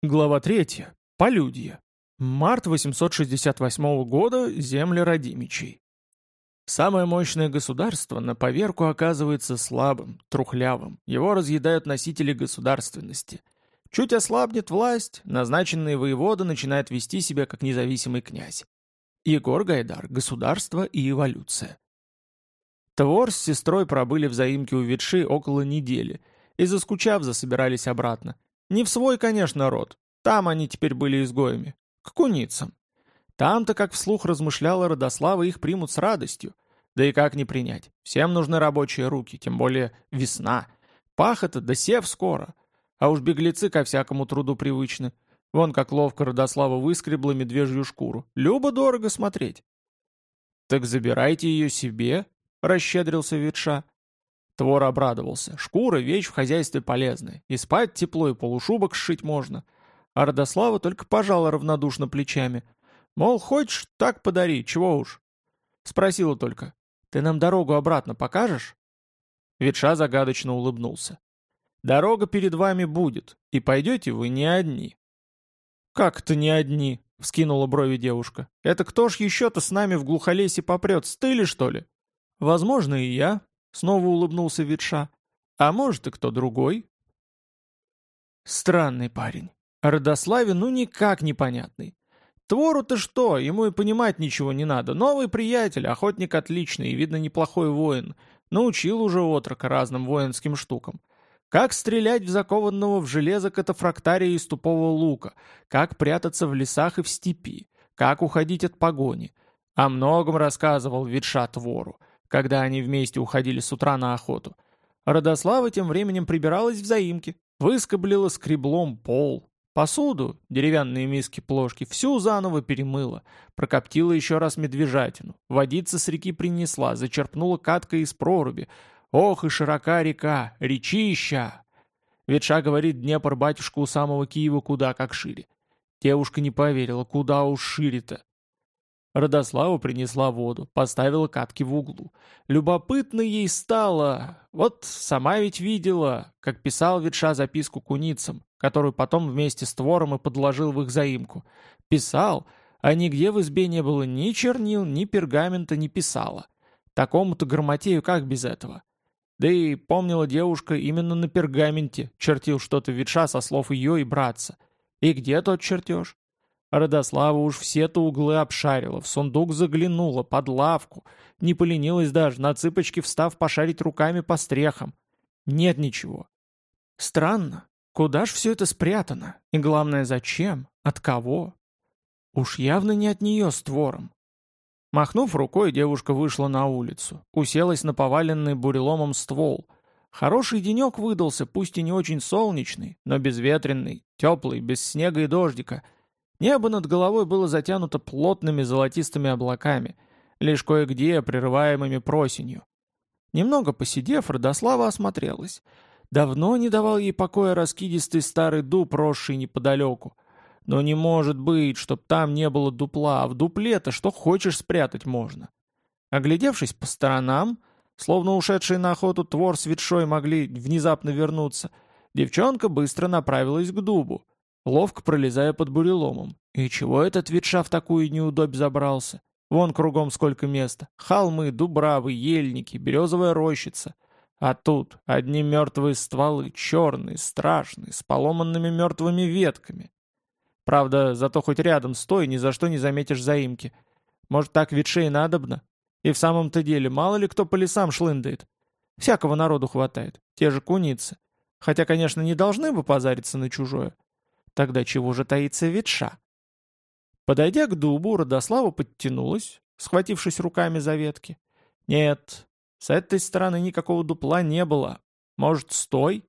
Глава 3. Полюдье. Март 868 года. Земли Радимичей. Самое мощное государство на поверку оказывается слабым, трухлявым. Его разъедают носители государственности. Чуть ослабнет власть, назначенный воевода начинает вести себя как независимый князь. Егор Гайдар. Государство и эволюция. Твор с сестрой пробыли в заимке у ветши около недели и, заскучав, засобирались обратно. Не в свой, конечно, род. Там они теперь были изгоями. К куницам. Там-то, как вслух размышляла Родослава, их примут с радостью. Да и как не принять? Всем нужны рабочие руки, тем более весна. Пахота да сев скоро. А уж беглецы ко всякому труду привычны. Вон как ловко Родослава выскребла медвежью шкуру. Любо-дорого смотреть. «Так забирайте ее себе», — расщедрился ветша. Твор обрадовался. Шкура — вещь в хозяйстве полезная. И спать тепло, и полушубок сшить можно. А Родослава только пожала равнодушно плечами. Мол, хочешь, так подари, чего уж. Спросила только. Ты нам дорогу обратно покажешь? Ветша загадочно улыбнулся. Дорога перед вами будет, и пойдете вы не одни. Как это не одни? Вскинула брови девушка. Это кто ж еще-то с нами в глухолесье попрет, стыли, что ли? Возможно, и я, Снова улыбнулся Ветша. А может и кто другой? Странный парень. Родославе ну никак непонятный. Твору-то что, ему и понимать ничего не надо. Новый приятель, охотник отличный и, видно, неплохой воин. Научил уже отрока разным воинским штукам. Как стрелять в закованного в железо катафрактария из тупого лука, как прятаться в лесах и в степи, как уходить от погони. О многом рассказывал Ветша Твору когда они вместе уходили с утра на охоту. Родослава тем временем прибиралась в заимке, выскоблила скреблом пол, посуду, деревянные миски-плошки, всю заново перемыла, прокоптила еще раз медвежатину, водица с реки принесла, зачерпнула каткой из проруби. Ох и широка река, речища! Ветша говорит, Днепр батюшка у самого Киева куда как шире. Девушка не поверила, куда уж шире-то. Родослава принесла воду, поставила катки в углу. Любопытно ей стало. Вот сама ведь видела, как писал Ветша записку куницам, которую потом вместе с твором и подложил в их заимку. Писал, а нигде в избе не было ни чернил, ни пергамента не писала. Такому-то грамотею как без этого? Да и помнила девушка именно на пергаменте, чертил что-то Ветша со слов ее и братца. И где тот чертеж? Родослава уж все-то углы обшарила, в сундук заглянула, под лавку. Не поленилась даже, на цыпочки встав пошарить руками по стрехам. Нет ничего. Странно, куда ж все это спрятано? И главное, зачем? От кого? Уж явно не от нее с твором. Махнув рукой, девушка вышла на улицу, уселась на поваленный буреломом ствол. Хороший денек выдался, пусть и не очень солнечный, но безветренный, теплый, без снега и дождика — Небо над головой было затянуто плотными золотистыми облаками, лишь кое-где прерываемыми просенью. Немного посидев, Родослава осмотрелась. Давно не давал ей покоя раскидистый старый дуб, росший неподалеку. Но не может быть, чтоб там не было дупла, а в дупле-то что хочешь спрятать можно. Оглядевшись по сторонам, словно ушедшие на охоту твор с ветшой могли внезапно вернуться, девчонка быстро направилась к дубу ловко пролезая под буреломом. И чего этот ветша в такую неудобь забрался? Вон кругом сколько места. Холмы, дубравы, ельники, березовая рощица. А тут одни мертвые стволы, черные, страшные, с поломанными мертвыми ветками. Правда, зато хоть рядом стой, ни за что не заметишь заимки. Может, так ветшей надобно? И в самом-то деле, мало ли кто по лесам шлындает. Всякого народу хватает, те же куницы. Хотя, конечно, не должны бы позариться на чужое. Тогда чего же таится ветша? Подойдя к дубу, Родослава подтянулась, схватившись руками за ветки. Нет, с этой стороны никакого дупла не было. Может, стой?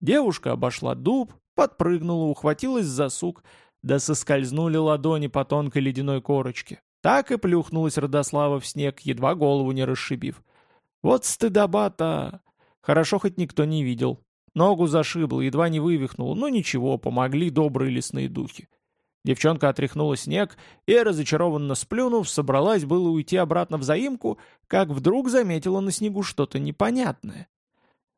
Девушка обошла дуб, подпрыгнула, ухватилась за сук, да соскользнули ладони по тонкой ледяной корочке. Так и плюхнулась Родослава в снег, едва голову не расшибив. Вот стыдоба-то! Хорошо хоть никто не видел. Ногу зашибло, едва не вывихнул, но ничего, помогли добрые лесные духи. Девчонка отряхнула снег и, разочарованно сплюнув, собралась было уйти обратно в заимку, как вдруг заметила на снегу что-то непонятное.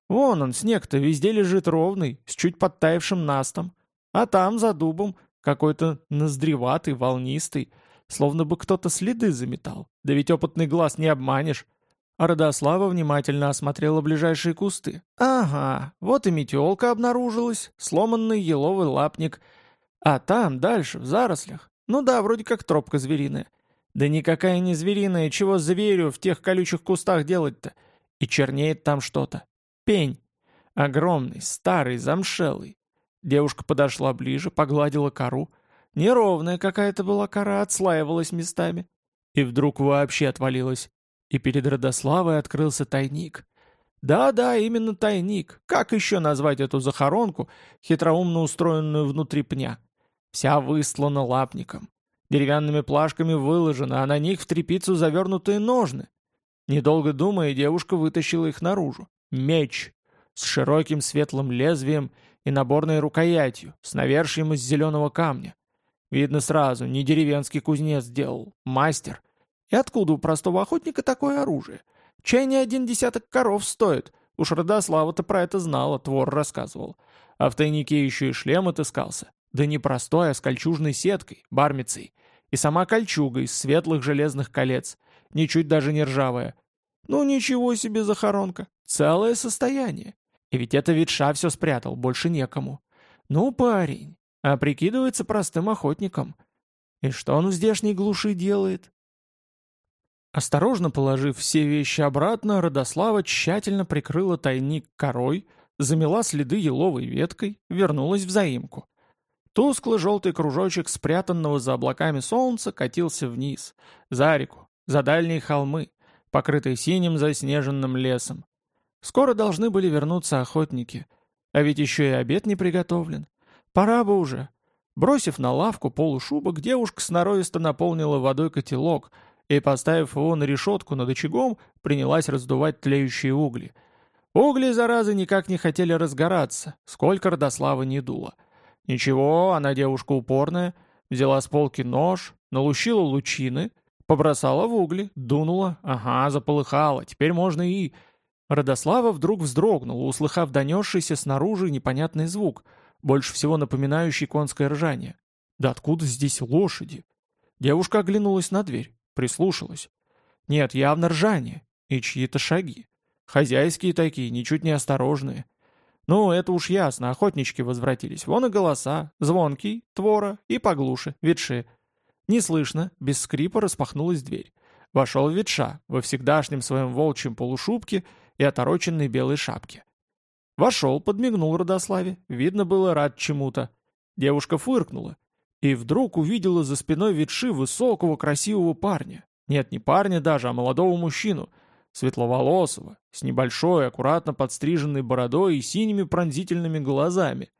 Вон он, снег-то везде лежит ровный, с чуть подтаявшим настом. А там, за дубом, какой-то ноздреватый, волнистый, словно бы кто-то следы заметал. Да ведь опытный глаз не обманешь. Родослава внимательно осмотрела ближайшие кусты. Ага, вот и метелка обнаружилась, сломанный еловый лапник. А там, дальше, в зарослях. Ну да, вроде как тропка звериная. Да никакая не звериная, чего зверю в тех колючих кустах делать-то? И чернеет там что-то. Пень. Огромный, старый, замшелый. Девушка подошла ближе, погладила кору. Неровная какая-то была кора, отслаивалась местами. И вдруг вообще отвалилась. И перед Родославой открылся тайник. Да-да, именно тайник. Как еще назвать эту захоронку, хитроумно устроенную внутри пня? Вся выслана лапником. Деревянными плашками выложена, а на них в трепицу завернутые ножны. Недолго думая, девушка вытащила их наружу. Меч с широким светлым лезвием и наборной рукоятью, с навершием из зеленого камня. Видно сразу, не деревенский кузнец сделал, мастер. И откуда у простого охотника такое оружие? Чай не один десяток коров стоит. Уж Родослава-то про это знала, Твор рассказывал. А в тайнике еще и шлем отыскался. Да не простой, а с кольчужной сеткой, бармицей. И сама кольчуга из светлых железных колец, ничуть даже не ржавая. Ну ничего себе захоронка, целое состояние. И ведь это ветша все спрятал, больше некому. Ну, парень, а прикидывается простым охотником. И что он в здешней глуши делает? Осторожно положив все вещи обратно, Родослава тщательно прикрыла тайник корой, замела следы еловой веткой, вернулась в заимку. Тусклый желтый кружочек спрятанного за облаками солнца катился вниз, за реку, за дальние холмы, покрытые синим заснеженным лесом. Скоро должны были вернуться охотники. А ведь еще и обед не приготовлен. Пора бы уже. Бросив на лавку полушубок, девушка сноровисто наполнила водой котелок и, поставив его на решетку над очагом, принялась раздувать тлеющие угли. Угли, заразы, никак не хотели разгораться, сколько Родослава не дуло. Ничего, она девушка упорная, взяла с полки нож, налущила лучины, побросала в угли, дунула, ага, заполыхала, теперь можно и... Родослава вдруг вздрогнула, услыхав донесшийся снаружи непонятный звук, больше всего напоминающий конское ржание. Да откуда здесь лошади? Девушка оглянулась на дверь, прислушалась. Нет, явно ржание и чьи-то шаги. Хозяйские такие, ничуть не осторожные. Ну, это уж ясно, охотнички возвратились. Вон и голоса, звонкий, твора и поглуше, ветши. Не слышно, без скрипа распахнулась дверь. Вошел ветша, во всегдашнем своем волчьем полушубке и отороченной белой шапке. Вошел, подмигнул Родославе, видно было рад чему-то. Девушка фыркнула и вдруг увидела за спиной ветши высокого красивого парня. Нет, не парня даже, а молодого мужчину, светловолосого, с небольшой, аккуратно подстриженной бородой и синими пронзительными глазами.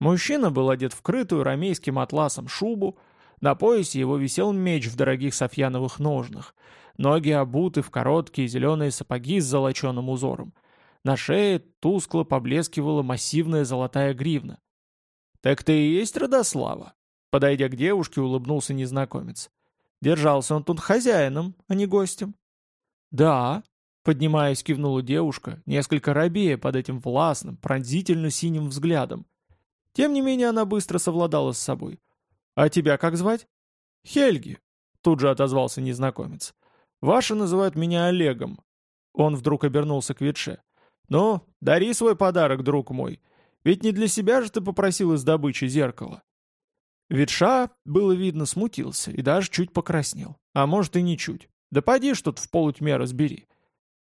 Мужчина был одет в крытую рамейским атласом шубу, на поясе его висел меч в дорогих софьяновых ножнах, ноги обуты в короткие зеленые сапоги с золоченым узором. На шее тускло поблескивала массивная золотая гривна. «Так ты и есть Родослава?» Подойдя к девушке, улыбнулся незнакомец. Держался он тут хозяином, а не гостем. «Да», — поднимаясь, кивнула девушка, несколько робея под этим властным, пронзительно-синим взглядом. Тем не менее она быстро совладала с собой. «А тебя как звать?» «Хельги», — тут же отозвался незнакомец. Ваши называют меня Олегом». Он вдруг обернулся к Ветше. «Ну, дари свой подарок, друг мой. Ведь не для себя же ты попросил из добычи зеркало». Ветша, было видно, смутился и даже чуть покраснел. А может и не чуть. Да поди тут в полутьме разбери.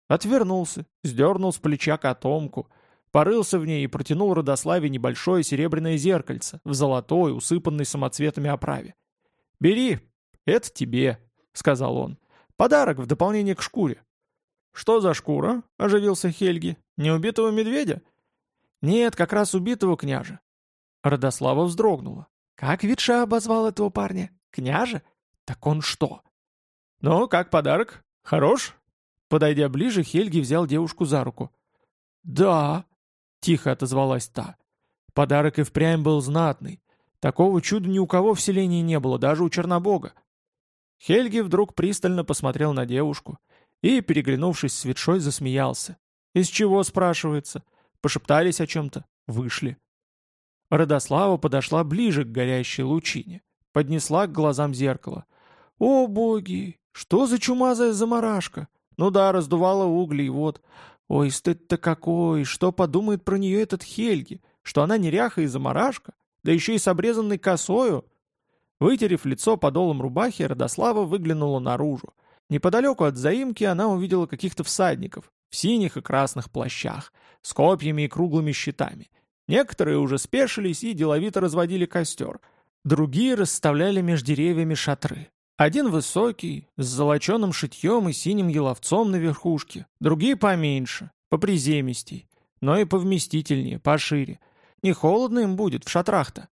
Отвернулся, сдернул с плеча котомку, порылся в ней и протянул Родославе небольшое серебряное зеркальце в золотой, усыпанной самоцветами оправе. «Бери, это тебе», — сказал он. Подарок в дополнение к шкуре». «Что за шкура?» — оживился Хельги. «Не убитого медведя?» «Нет, как раз убитого княжа». Родослава вздрогнула. «Как Витша обозвал этого парня? Княжа? Так он что?» «Ну, как подарок? Хорош?» Подойдя ближе, Хельги взял девушку за руку. «Да», — тихо отозвалась та. Подарок и впрямь был знатный. Такого чуда ни у кого в селении не было, даже у Чернобога. Хельги вдруг пристально посмотрел на девушку и, переглянувшись с ветшой, засмеялся. «Из чего?» — спрашивается. Пошептались о чем-то. Вышли. Родослава подошла ближе к горящей лучине, поднесла к глазам зеркало. «О, боги! Что за чумазая заморашка? Ну да, раздувала угли, и вот. Ой, стыд-то какой! Что подумает про нее этот Хельги? Что она неряха и заморашка? Да еще и с обрезанной косою?» Вытерев лицо подолом рубахи, Родослава выглянула наружу. Неподалеку от заимки она увидела каких-то всадников в синих и красных плащах, с копьями и круглыми щитами. Некоторые уже спешились и деловито разводили костер. Другие расставляли между деревьями шатры. Один высокий, с золоченым шитьем и синим еловцом на верхушке, другие поменьше, поприземистей, но и повместительнее, пошире. Не холодно им будет в шатрах-то.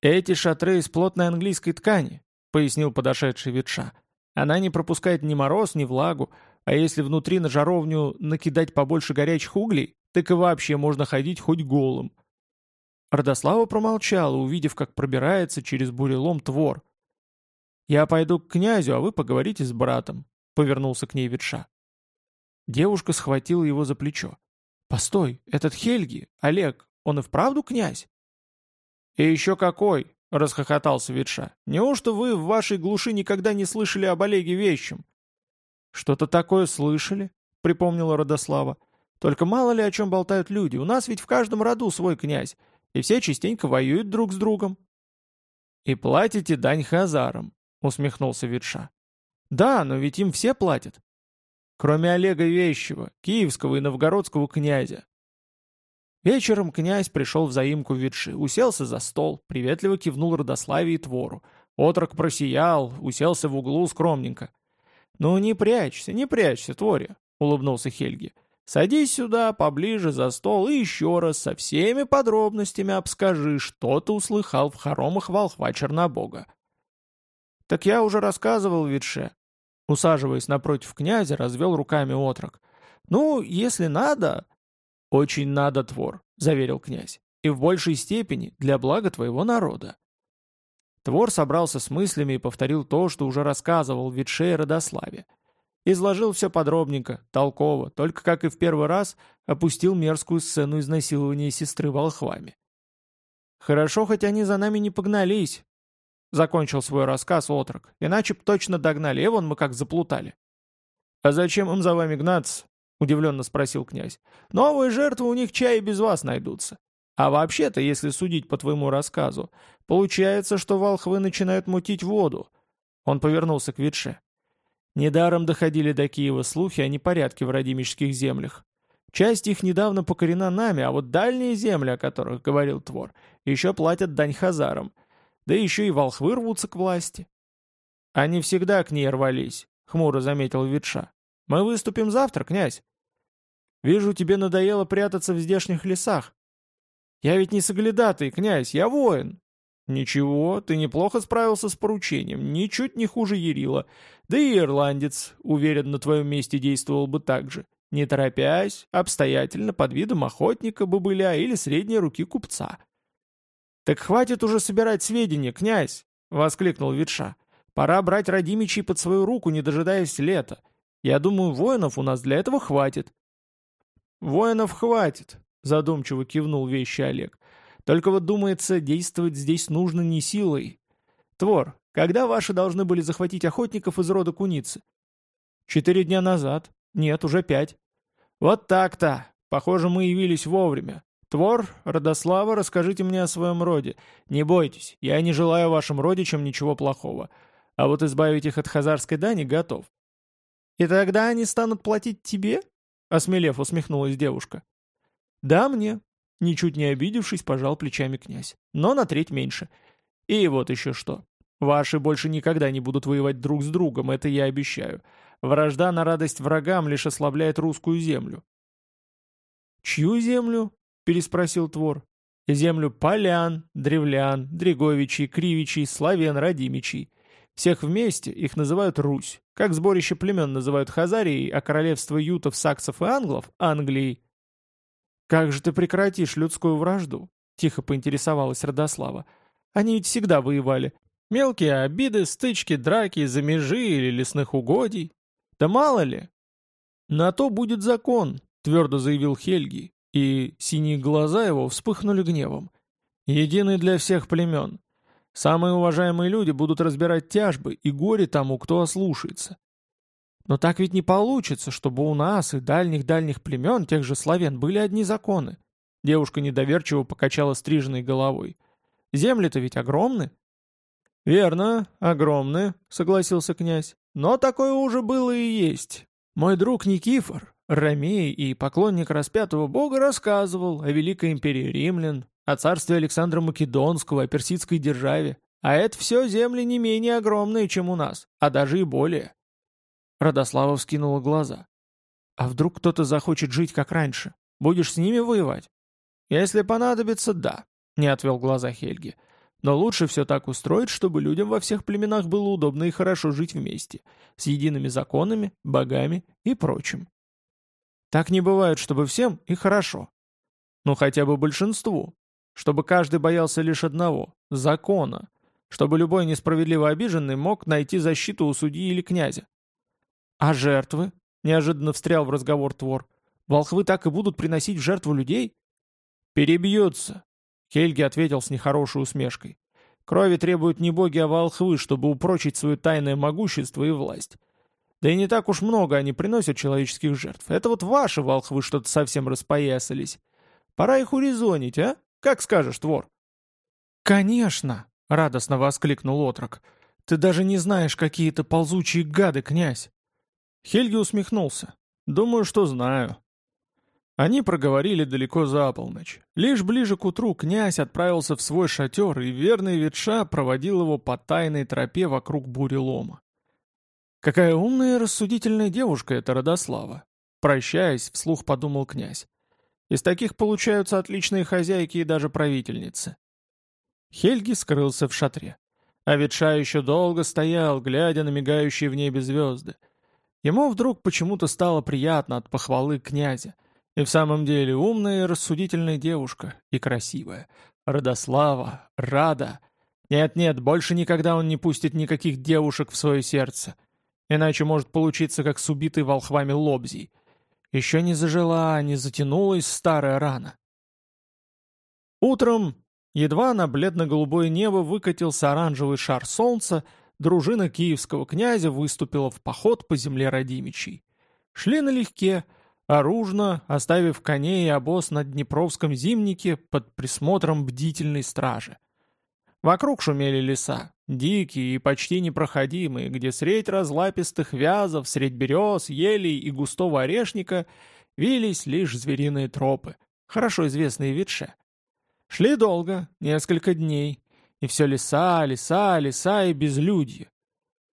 «Эти шатры из плотной английской ткани», — пояснил подошедший ветша. «Она не пропускает ни мороз, ни влагу, а если внутри на жаровню накидать побольше горячих углей, так и вообще можно ходить хоть голым». Родослава промолчала, увидев, как пробирается через бурелом твор. «Я пойду к князю, а вы поговорите с братом», — повернулся к ней ветша. Девушка схватила его за плечо. «Постой, этот Хельги, Олег, он и вправду князь?» «И еще какой!» — расхохотался Ветша. «Неужто вы в вашей глуши никогда не слышали об Олеге Вещем?» «Что-то такое слышали?» — припомнила Родослава. «Только мало ли о чем болтают люди. У нас ведь в каждом роду свой князь, и все частенько воюют друг с другом». «И платите дань хазарам», — усмехнулся Ветша. «Да, но ведь им все платят. Кроме Олега Вещего, киевского и новгородского князя. Вечером князь пришел в заимку Ветши, уселся за стол, приветливо кивнул Родославе и Твору. Отрок просиял, уселся в углу скромненько. «Ну не прячься, не прячься, Творе», — улыбнулся Хельги. «Садись сюда, поближе за стол и еще раз со всеми подробностями обскажи, что ты услыхал в хоромах волхва Чернобога». «Так я уже рассказывал Ветше». Усаживаясь напротив князя, развел руками отрок. «Ну, если надо...» «Очень надо, Твор», — заверил князь, «и в большей степени для блага твоего народа». Твор собрался с мыслями и повторил то, что уже рассказывал Витше и Родославе. Изложил все подробненько, толково, только, как и в первый раз, опустил мерзкую сцену изнасилования сестры волхвами. «Хорошо, хоть они за нами не погнались», — закончил свой рассказ отрок, «иначе б точно догнали, и вон мы как заплутали». «А зачем им за вами гнаться?» — удивленно спросил князь. «Новые жертвы у них чай без вас найдутся. А вообще-то, если судить по твоему рассказу, получается, что волхвы начинают мутить воду». Он повернулся к Витше. Недаром доходили до Киева слухи о непорядке в радимических землях. Часть их недавно покорена нами, а вот дальние земли, о которых говорил Твор, еще платят дань хазарам. Да еще и волхвы рвутся к власти. Они всегда к ней рвались, — хмуро заметил Витша. Мы выступим завтра, князь. Вижу, тебе надоело прятаться в здешних лесах. Я ведь не соглядатый, князь, я воин. Ничего, ты неплохо справился с поручением, ничуть не хуже Ярила. Да и ирландец, уверен, на твоем месте действовал бы так же. Не торопясь, обстоятельно, под видом охотника, бобыля или средней руки купца. «Так хватит уже собирать сведения, князь!» — воскликнул Ветша. «Пора брать родимичей под свою руку, не дожидаясь лета. Я думаю, воинов у нас для этого хватит». «Воинов хватит», — задумчиво кивнул вещи Олег. «Только вот, думается, действовать здесь нужно не силой. Твор, когда ваши должны были захватить охотников из рода куницы?» «Четыре дня назад. Нет, уже пять». «Вот так-то. Похоже, мы явились вовремя. Твор, Родослава, расскажите мне о своем роде. Не бойтесь, я не желаю вашим родичам ничего плохого. А вот избавить их от хазарской дани готов. «И тогда они станут платить тебе?» — осмелев усмехнулась девушка. «Да, мне», — ничуть не обидевшись, пожал плечами князь. «Но на треть меньше. И вот еще что. Ваши больше никогда не будут воевать друг с другом, это я обещаю. Вражда на радость врагам лишь ослабляет русскую землю». «Чью землю?» — переспросил Твор. «Землю полян, древлян, дреговичей, кривичей, славян, радимичей. Всех вместе их называют Русь, как сборище племен называют Хазарией, а королевство ютов, саксов и англов — Англией. «Как же ты прекратишь людскую вражду?» — тихо поинтересовалась Родослава. «Они ведь всегда воевали. Мелкие обиды, стычки, драки за межи или лесных угодий. Да мало ли!» «На то будет закон», — твердо заявил Хельги, и синие глаза его вспыхнули гневом. Единый для всех племен. Самые уважаемые люди будут разбирать тяжбы, и горе тому, кто ослушается. Но так ведь не получится, чтобы у нас и дальних-дальних племен, тех же славян, были одни законы. Девушка недоверчиво покачала стриженной головой. Земли-то ведь огромны. «Верно, огромны», — согласился князь. «Но такое уже было и есть. Мой друг Никифор, Ромей и поклонник распятого бога рассказывал о Великой империи римлян, о царстве Александра Македонского, о персидской державе. А это все земли не менее огромные, чем у нас, а даже и более. Родослава вскинула глаза. «А вдруг кто-то захочет жить как раньше? Будешь с ними воевать?» «Если понадобится, да», — не отвел глаза Хельги. «Но лучше все так устроить, чтобы людям во всех племенах было удобно и хорошо жить вместе, с едиными законами, богами и прочим». «Так не бывает, чтобы всем и хорошо. Ну хотя бы большинству, чтобы каждый боялся лишь одного — закона, чтобы любой несправедливо обиженный мог найти защиту у судьи или князя. «А жертвы?» — неожиданно встрял в разговор Твор. «Волхвы так и будут приносить в жертву людей?» «Перебьются», — Хельги ответил с нехорошей усмешкой. «Крови требуют не боги, а волхвы, чтобы упрочить свое тайное могущество и власть. Да и не так уж много они приносят человеческих жертв. Это вот ваши волхвы что-то совсем распоясались. Пора их урезонить, а?» Как скажешь, Твор?» «Конечно!» — радостно воскликнул отрок. «Ты даже не знаешь, какие-то ползучие гады, князь!» Хельги усмехнулся. «Думаю, что знаю». Они проговорили далеко за полночь. Лишь ближе к утру князь отправился в свой шатер, и верный ветша проводил его по тайной тропе вокруг бурелома. «Какая умная и рассудительная девушка эта Родослава!» Прощаясь, вслух подумал князь. Из таких получаются отличные хозяйки и даже правительницы. Хельги скрылся в шатре. А Ветша еще долго стоял, глядя на мигающие в небе звезды. Ему вдруг почему-то стало приятно от похвалы князя. И в самом деле умная и рассудительная девушка, и красивая. Радослава, Рада. Нет-нет, больше никогда он не пустит никаких девушек в свое сердце. Иначе может получиться, как с убитой волхвами Лобзий — еще не зажила, не затянулась старая рана. Утром, едва на бледно-голубое небо выкатился оранжевый шар солнца, дружина киевского князя выступила в поход по земле Радимичей. Шли налегке, оружно, оставив коней и обоз на Днепровском зимнике под присмотром бдительной стражи. Вокруг шумели леса, дикие и почти непроходимые, где средь разлапистых вязов, средь берез, елей и густого орешника вились лишь звериные тропы, хорошо известные ветше. Шли долго, несколько дней, все леса, леса, леса и безлюдье.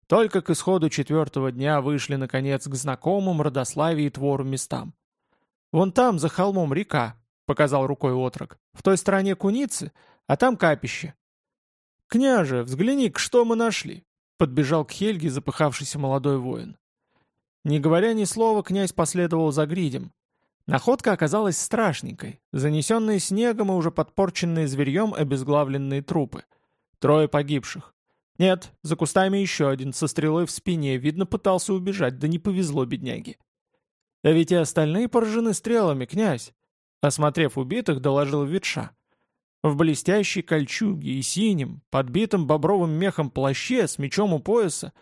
Только к исходу четвертого дня вышли, наконец, к знакомым Родославе и Твору местам. «Вон там, за холмом, река», — показал рукой отрок. «В той стороне куницы, а там капище. «Княже, взгляни что мы нашли!» — подбежал к Хельге запыхавшийся молодой воин. Не говоря ни слова, князь последовал за гридем. Находка оказалась страшненькой, занесенные снегом и уже подпорченные зверьем обезглавленные трупы. Трое погибших. Нет, за кустами еще один, со стрелой в спине, видно, пытался убежать, да не повезло бедняге. Да ведь и остальные поражены стрелами, князь. Осмотрев убитых, доложил Ветша. В блестящей кольчуге и синем, подбитом бобровым мехом плаще с мечом у пояса,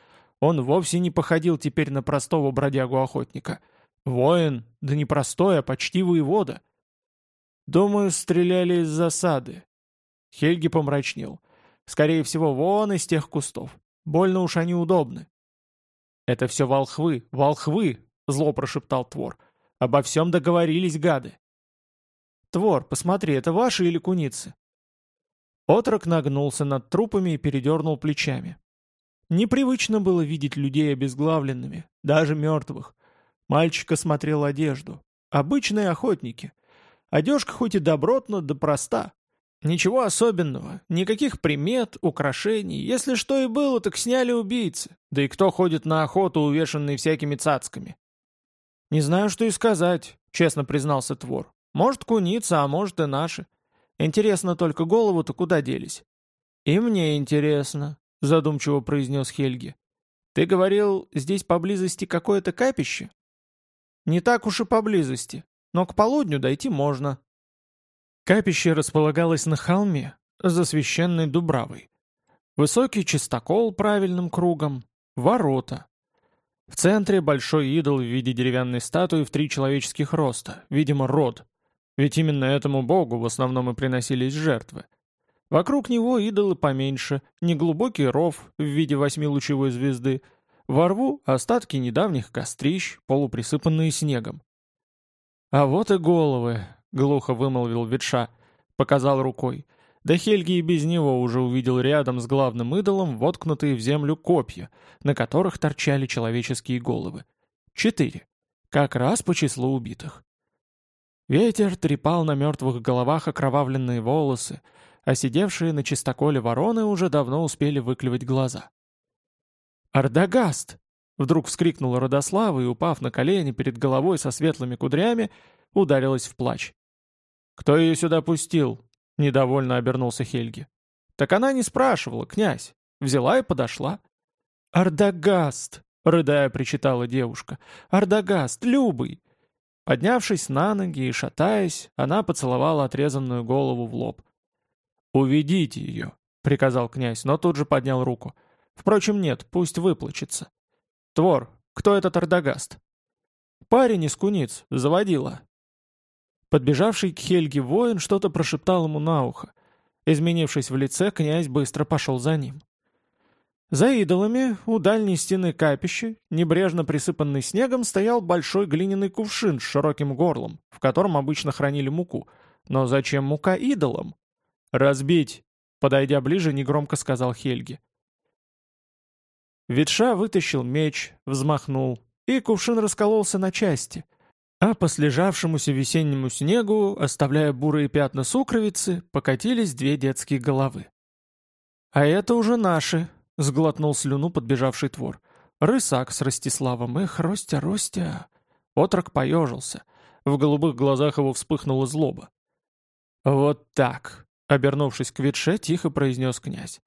он вовсе не походил теперь на простого бродягу-охотника. Воин, да не простой, а почти воевода. Думаю, стреляли из засады. Хельги помрачнел. Скорее всего, вон из тех кустов. Больно уж они удобны. «Это все волхвы, волхвы!» — зло прошептал Твор. «Обо всем договорились гады!» «Твор, посмотри, это ваши или куницы?» Отрок нагнулся над трупами и передернул плечами. Непривычно было видеть людей обезглавленными, даже мертвых. Мальчик осмотрел одежду. Обычные охотники. Одежка хоть и добротна, да проста. Ничего особенного, никаких примет, украшений. Если что и было, так сняли убийцы. Да и кто ходит на охоту, увешанный всякими цацками? «Не знаю, что и сказать», — честно признался Твор. Может, куница, а может и наши. Интересно только, голову-то куда делись?» «И мне интересно», — задумчиво произнес Хельги. «Ты говорил, здесь поблизости какое-то капище?» «Не так уж и поблизости, но к полудню дойти можно». Капище располагалось на холме, за священной дубравой. Высокий чистокол правильным кругом, ворота. В центре большой идол в виде деревянной статуи в три человеческих роста, видимо, род. Ведь именно этому богу в основном и приносились жертвы. Вокруг него идолы поменьше, неглубокий ров в виде восьмилучевой звезды, во рву остатки недавних кострищ, полуприсыпанные снегом. «А вот и головы», — глухо вымолвил ветша, показал рукой. Да Хельги и без него уже увидел рядом с главным идолом воткнутые в землю копья, на которых торчали человеческие головы. Четыре. Как раз по числу убитых. Ветер трепал на мертвых головах окровавленные волосы, а сидевшие на чистоколе вороны уже давно успели выклевать глаза. «Ардагаст!» — вдруг вскрикнула Родослава и, упав на колени перед головой со светлыми кудрями, ударилась в плач. «Кто ее сюда пустил?» — недовольно обернулся Хельги. «Так она не спрашивала, князь. Взяла и подошла». «Ардагаст!» — рыдая причитала девушка. «Ардагаст, любый!» Поднявшись на ноги и шатаясь, она поцеловала отрезанную голову в лоб. «Уведите ее», — приказал князь, но тут же поднял руку. «Впрочем, нет, пусть выплачется». «Твор, кто этот Ардагаст?» «Парень из куниц, заводила». Подбежавший к Хельге воин что-то прошептал ему на ухо. Изменившись в лице, князь быстро пошел за ним. За идолами, у дальней стены капища, небрежно присыпанный снегом, стоял большой глиняный кувшин с широким горлом, в котором обычно хранили муку. Но зачем мука идолам? «Разбить!» — подойдя ближе, негромко сказал Хельги. Ветша вытащил меч, взмахнул, и кувшин раскололся на части, а по слежавшемуся весеннему снегу, оставляя бурые пятна сукровицы, покатились две детские головы. «А это уже наши», — сглотнул слюну подбежавший твор. «Рысак с Ростиславом, эх, Ростя, Ростя!» Отрок поежился. В голубых глазах его вспыхнула злоба. «Вот так!» — обернувшись к ветше, тихо произнес князь.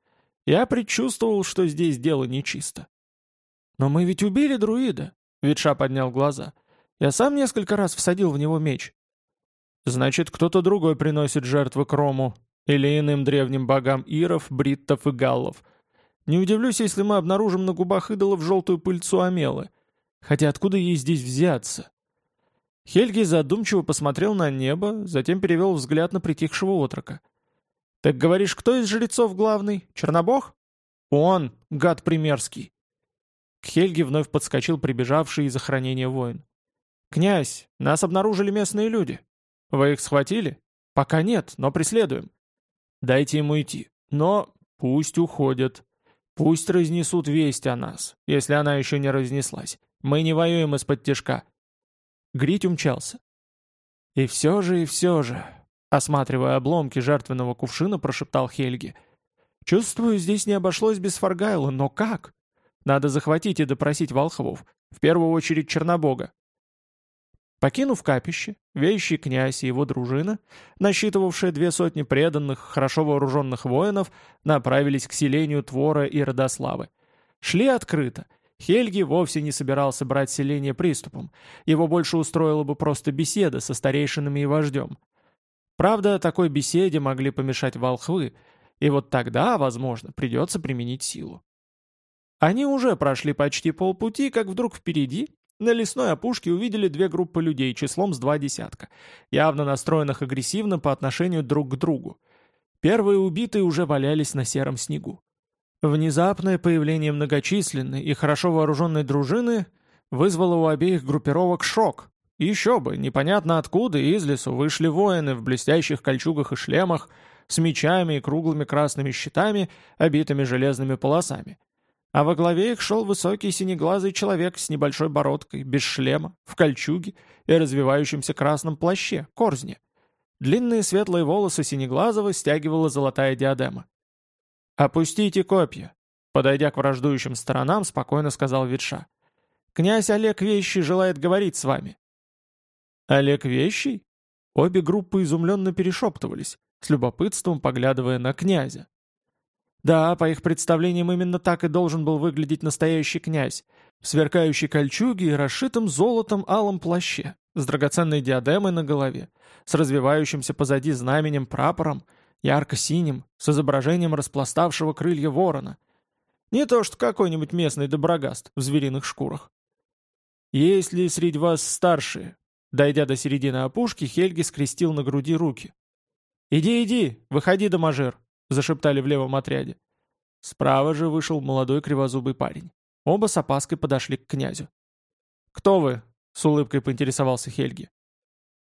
«Я предчувствовал, что здесь дело нечисто». «Но мы ведь убили друида!» — Ветша поднял глаза. Я сам несколько раз всадил в него меч. Значит, кто-то другой приносит жертвы Крому или иным древним богам иров, бриттов и галлов. Не удивлюсь, если мы обнаружим на губах идолов желтую пыльцу Амелы. Хотя откуда ей здесь взяться? Хельги задумчиво посмотрел на небо, затем перевел взгляд на притихшего отрока. «Так говоришь, кто из жрецов главный? Чернобог?» «Он, гад примерский!» К Хельге вновь подскочил прибежавший из охранения воин. «Князь, нас обнаружили местные люди. Вы их схватили?» «Пока нет, но преследуем». «Дайте ему идти. Но пусть уходят. Пусть разнесут весть о нас, если она еще не разнеслась. Мы не воюем из-под тяжка». Грить умчался. «И все же, и все же», — осматривая обломки жертвенного кувшина, прошептал Хельги. «Чувствую, здесь не обошлось без Фаргайла, но как? Надо захватить и допросить волхвов, в первую очередь Чернобога. Покинув капище, вещий князь и его дружина, насчитывавшая две сотни преданных, хорошо вооруженных воинов, направились к селению Твора и Родославы. Шли открыто. Хельги вовсе не собирался брать селение приступом. Его больше устроила бы просто беседа со старейшинами и вождем. Правда, такой беседе могли помешать волхвы, и вот тогда, возможно, придется применить силу. Они уже прошли почти полпути, как вдруг впереди, на лесной опушке увидели две группы людей числом с два десятка, явно настроенных агрессивно по отношению друг к другу. Первые убитые уже валялись на сером снегу. Внезапное появление многочисленной и хорошо вооруженной дружины вызвало у обеих группировок шок. Еще бы, непонятно откуда из лесу вышли воины в блестящих кольчугах и шлемах, с мечами и круглыми красными щитами, обитыми железными полосами а во главе их шел высокий синеглазый человек с небольшой бородкой, без шлема, в кольчуге и развивающемся красном плаще, корзне. Длинные светлые волосы синеглазого стягивала золотая диадема. «Опустите копья!» Подойдя к враждующим сторонам, спокойно сказал Ветша. «Князь Олег Вещий желает говорить с вами». «Олег Вещий?» Обе группы изумленно перешептывались, с любопытством поглядывая на князя. Да, по их представлениям именно так и должен был выглядеть настоящий князь, в сверкающей кольчуге и расшитом золотом алом плаще, с драгоценной диадемой на голове, с развивающимся позади знаменем прапором, ярко-синим, с изображением распластавшего крылья ворона. Не то что какой-нибудь местный доброгаст в звериных шкурах. «Есть ли среди вас старшие?» Дойдя до середины опушки, Хельги скрестил на груди руки. «Иди, иди, выходи, доможир!» — зашептали в левом отряде. Справа же вышел молодой кривозубый парень. Оба с опаской подошли к князю. «Кто вы?» — с улыбкой поинтересовался Хельги.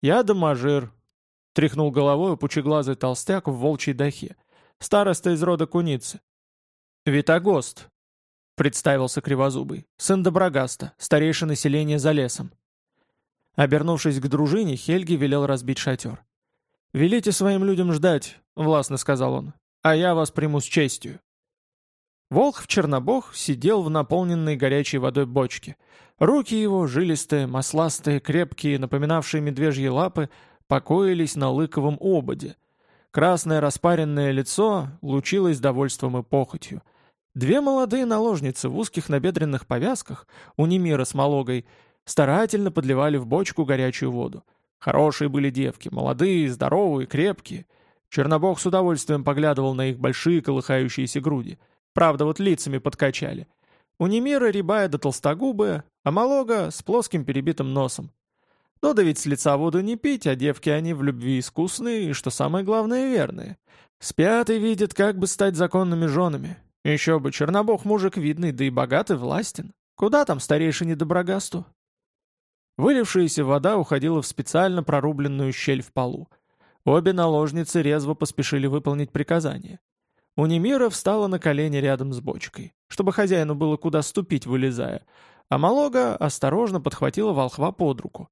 «Я доможир», — тряхнул головой пучеглазый толстяк в волчьей дахе. «Староста из рода куницы». «Витагост», — представился Кривозубый, сын Доброгаста, старейший населения за лесом. Обернувшись к дружине, Хельги велел разбить шатер. «Велите своим людям ждать», — властно сказал он, — «а я вас приму с честью». Волхв-чернобог сидел в наполненной горячей водой бочке. Руки его, жилистые, масластые, крепкие, напоминавшие медвежьи лапы, покоились на лыковом ободе. Красное распаренное лицо лучилось довольством и похотью. Две молодые наложницы в узких набедренных повязках, у Немира с Малогой, старательно подливали в бочку горячую воду. Хорошие были девки, молодые, здоровые, крепкие. Чернобог с удовольствием поглядывал на их большие колыхающиеся груди — Правда, вот лицами подкачали. У Немира рябая да толстогубая, а Малога с плоским перебитым носом. Ну да ведь с лица воду не пить, а девки они в любви искусные и, что самое главное, верные. Спят и видят, как бы стать законными женами. Еще бы, Чернобог мужик видный, да и богатый, властен. Куда там старейшине Доброгасту? Вылившаяся вода уходила в специально прорубленную щель в полу. Обе наложницы резво поспешили выполнить приказание. Унимира встала на колени рядом с бочкой, чтобы хозяину было куда ступить, вылезая, а Малога осторожно подхватила волхва под руку.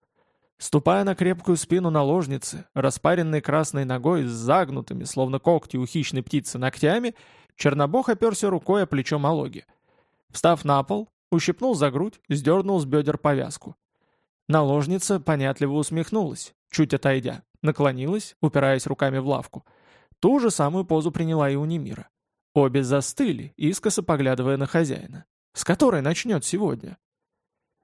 Ступая на крепкую спину наложницы, распаренной красной ногой с загнутыми, словно когти у хищной птицы, ногтями, Чернобог оперся рукой о плечо Малоги. Встав на пол, ущипнул за грудь, сдернул с бедер повязку. Наложница понятливо усмехнулась, чуть отойдя, наклонилась, упираясь руками в лавку — Ту же самую позу приняла и у Немира. Обе застыли, искоса поглядывая на хозяина. С которой начнет сегодня?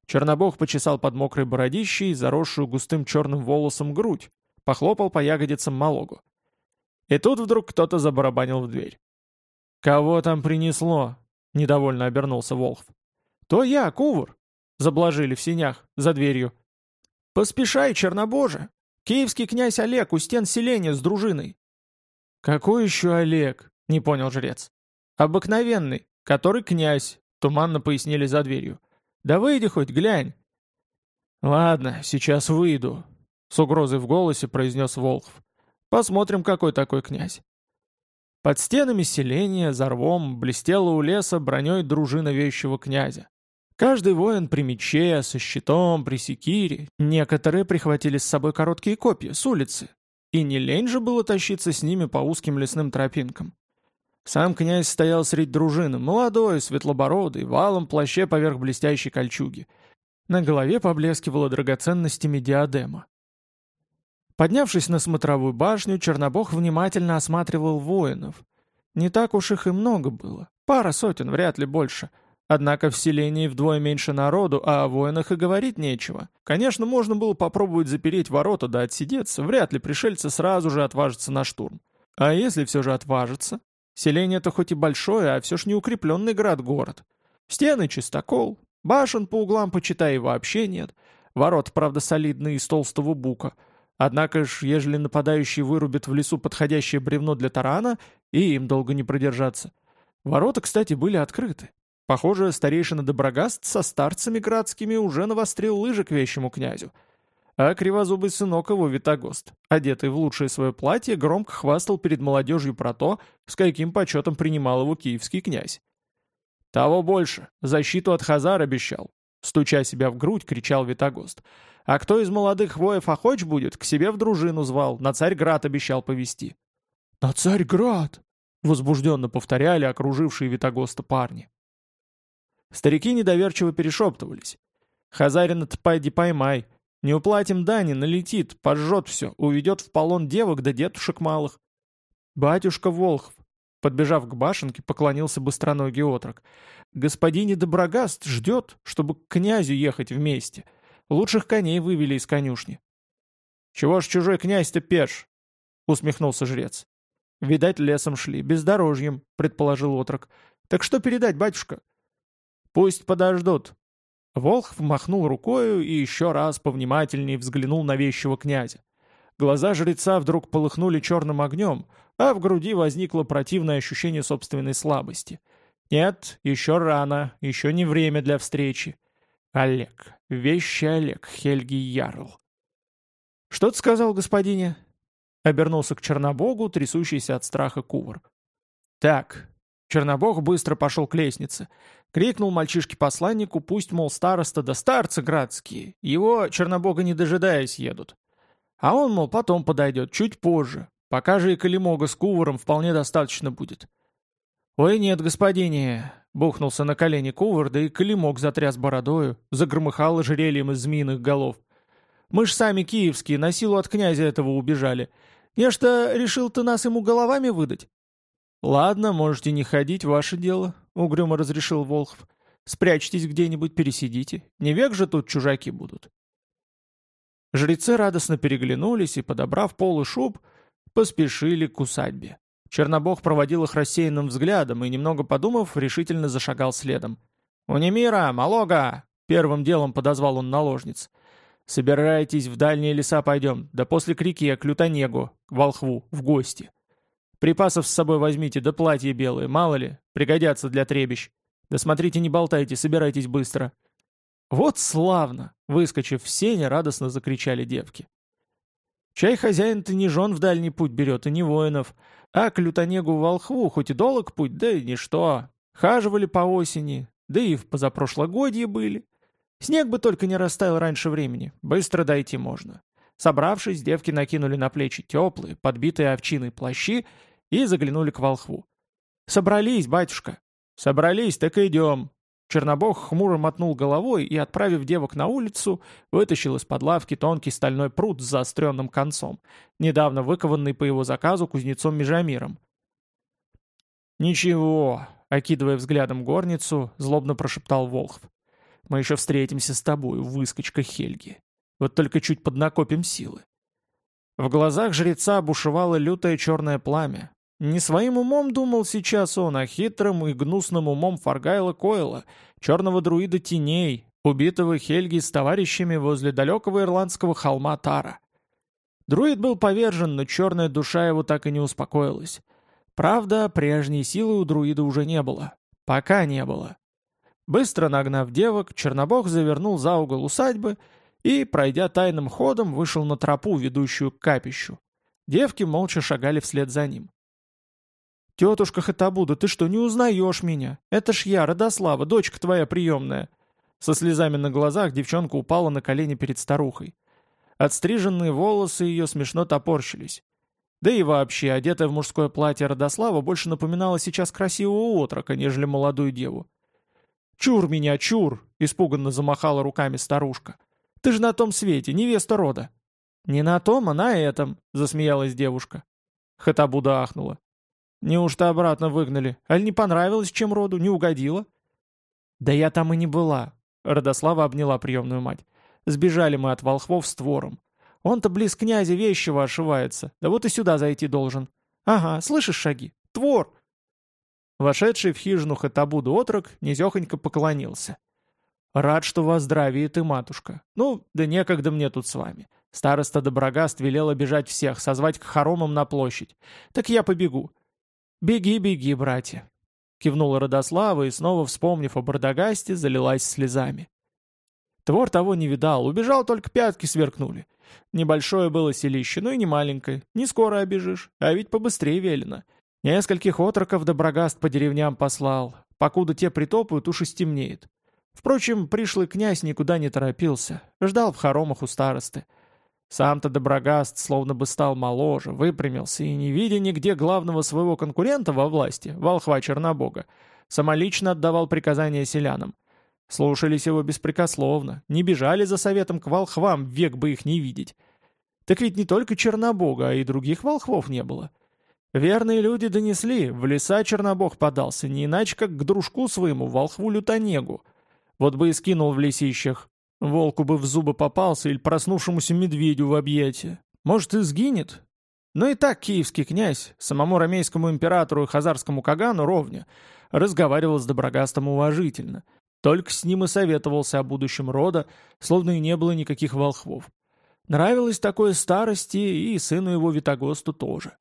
Чернобог почесал под мокрой бородищей, заросшую густым черным волосом грудь, похлопал по ягодицам Малогу. И тут вдруг кто-то забарабанил в дверь. «Кого там принесло?» — недовольно обернулся Волхв. «То я, Кувр!» — заблажили в синях, за дверью. «Поспешай, Чернобоже! Киевский князь Олег у стен селения с дружиной. «Какой еще Олег?» — не понял жрец. «Обыкновенный, который князь», — туманно пояснили за дверью. «Да выйди хоть, глянь». «Ладно, сейчас выйду», — с угрозой в голосе произнес Волхв. «Посмотрим, какой такой князь». Под стенами селения, за рвом, блестела у леса броней дружина вещего князя. Каждый воин при мече, со щитом, при секире. Некоторые прихватили с собой короткие копья с улицы, и не лень же было тащиться с ними по узким лесным тропинкам. Сам князь стоял среди дружины, молодой, светлобородый, валом плаще поверх блестящей кольчуги. На голове поблескивала драгоценностями диадема. Поднявшись на смотровую башню, Чернобог внимательно осматривал воинов. Не так уж их и много было, пара сотен, вряд ли больше — Однако в селении вдвое меньше народу, а о воинах и говорить нечего. Конечно, можно было попробовать запереть ворота да отсидеться, вряд ли пришельцы сразу же отважатся на штурм. А если все же отважатся? Селение-то хоть и большое, а все ж не укрепленный град-город. Стены чистокол, башен по углам, почитай, вообще нет. Ворот, правда, солидные из толстого бука. Однако ж, ежели нападающий вырубит в лесу подходящее бревно для тарана, и им долго не продержаться. Ворота, кстати, были открыты. Похоже, старейшина Доброгаст со старцами градскими уже навострил лыжи к вещему князю. А кривозубый сынок его Витагост, одетый в лучшее свое платье, громко хвастал перед молодежью про то, с каким почетом принимал его киевский князь. «Того больше, защиту от Хазар обещал», — стуча себя в грудь, кричал Витагост. «А кто из молодых воев охоч будет, к себе в дружину звал, на Царьград обещал повести». «На Царьград!» — возбужденно повторяли окружившие Витагоста парни. Старики недоверчиво перешептывались. «Хазарина-то поймай. Не уплатим дани, налетит, пожжет все, уведет в полон девок да детушек малых». «Батюшка Волхв», Подбежав к башенке, поклонился быстроногий отрок. «Господине Доброгаст ждет, чтобы к князю ехать вместе. Лучших коней вывели из конюшни». «Чего ж чужой князь-то пеш?» — усмехнулся жрец. «Видать, лесом шли, бездорожьем», — предположил отрок. «Так что передать, батюшка?» «Пусть подождут». Волхв махнул рукою и еще раз повнимательнее взглянул на вещего князя. Глаза жреца вдруг полыхнули черным огнем, а в груди возникло противное ощущение собственной слабости. Нет, еще рано, еще не время для встречи. Олег, вещи Олег, Хельги Ярл. «Что ты сказал, господине?» Обернулся к Чернобогу, трясущийся от страха кувар. «Так». Чернобог быстро пошел к лестнице. Крикнул мальчишке-посланнику, пусть, мол, староста да старцы градские. Его, Чернобога не дожидаясь, едут. А он, мол, потом подойдет, чуть позже. Пока же и Калимога с Куваром вполне достаточно будет. «Ой, нет, господине!» — бухнулся на колени Кувар, да и Калимог затряс бородою, загромыхал ожерельем из змеиных голов. «Мы ж сами киевские, на силу от князя этого убежали. Нечто решил ты нас ему головами выдать?» «Ладно, можете не ходить, ваше дело», — угрюмо разрешил Волхв. «Спрячьтесь где-нибудь, пересидите. Не век же тут чужаки будут». Жрецы радостно переглянулись и, подобрав пол и шуб, поспешили к усадьбе. Чернобог проводил их рассеянным взглядом и, немного подумав, решительно зашагал следом. «Унимира, Малога!» — первым делом подозвал он наложниц. «Собирайтесь, в дальние леса пойдем, да после крики я к Лютонегу, к Волхву, в гости. Припасов с собой возьмите, да платья белые, мало ли, пригодятся для требищ. Да смотрите, не болтайте, собирайтесь быстро». «Вот славно!» — выскочив в сене, радостно закричали девки. «Чай хозяин-то не жен в дальний путь берет, и не воинов, а к лютонегу-волхву хоть и долг путь, да и ничто. Хаживали по осени, да и в позапрошлогодье были. Снег бы только не растаял раньше времени, быстро дойти можно». Собравшись, девки накинули на плечи теплые, подбитые овчиной плащи и заглянули к волхву. «Собрались, батюшка!» «Собрались, так идем!» Чернобог хмуро мотнул головой и, отправив девок на улицу, вытащил из-под лавки тонкий стальной пруд с заостренным концом, недавно выкованный по его заказу кузнецом Межамиром. «Ничего», — окидывая взглядом горницу, злобно прошептал Волхв. «Мы еще встретимся с тобою, выскочка Хельги. Вот только чуть поднакопим силы». В глазах жреца бушевало лютое черное пламя, не своим умом думал сейчас он, а хитрым и гнусным умом Фаргайла Койла, черного друида теней, убитого Хельги с товарищами возле далекого ирландского холма Тара. Друид был повержен, но черная душа его так и не успокоилась. Правда, прежней силы у друида уже не было. Пока не было. Быстро нагнав девок, Чернобог завернул за угол усадьбы и, пройдя тайным ходом, вышел на тропу, ведущую к капищу. Девки молча шагали вслед за ним. «Тетушка Хатабуда, ты что, не узнаешь меня? Это ж я, Родослава, дочка твоя приемная». Со слезами на глазах девчонка упала на колени перед старухой. Отстриженные волосы ее смешно топорщились. Да и вообще, одетая в мужское платье Родослава больше напоминала сейчас красивого отрока, нежели молодую деву. «Чур меня, чур!» — испуганно замахала руками старушка. «Ты же на том свете, невеста рода!» «Не на том, а на этом!» — засмеялась девушка. Хатабуда ахнула. Неужто обратно выгнали? Аль не понравилось, чем роду, не угодила? Да я там и не была. Родослава обняла приемную мать. Сбежали мы от волхвов с твором. Он-то близ князя вещего ошивается. Да вот и сюда зайти должен. Ага, слышишь шаги? Твор! Вошедший в хижину Хатабуду отрок низехонько поклонился. «Рад, что во здравии ты, матушка. Ну, да некогда мне тут с вами. Староста Доброгаст велел обижать всех, созвать к хоромам на площадь. Так я побегу. «Беги, беги, братья!» Кивнула Родослава и, снова вспомнив о Бардагасте, залилась слезами. Твор того не видал, убежал, только пятки сверкнули. Небольшое было селище, но и не маленькое. Не скоро обежишь, а ведь побыстрее велено. Нескольких отроков Доброгаст по деревням послал. Покуда те притопают, уж и стемнеет. Впрочем, пришлый князь никуда не торопился. Ждал в хоромах у старосты. Сам-то Доброгаст словно бы стал моложе, выпрямился и, не видя нигде главного своего конкурента во власти, волхва Чернобога, самолично отдавал приказания селянам. Слушались его беспрекословно, не бежали за советом к волхвам, век бы их не видеть. Так ведь не только Чернобога, а и других волхвов не было. Верные люди донесли, в леса Чернобог подался, не иначе как к дружку своему, волхву Лютонегу. Вот бы и скинул в лесищах. Волку бы в зубы попался или проснувшемуся медведю в объятия. Может, и сгинет? Но и так киевский князь, самому ромейскому императору и хазарскому кагану ровня, разговаривал с Доброгастом уважительно. Только с ним и советовался о будущем рода, словно и не было никаких волхвов. Нравилось такое старости и сыну его Витогосту тоже.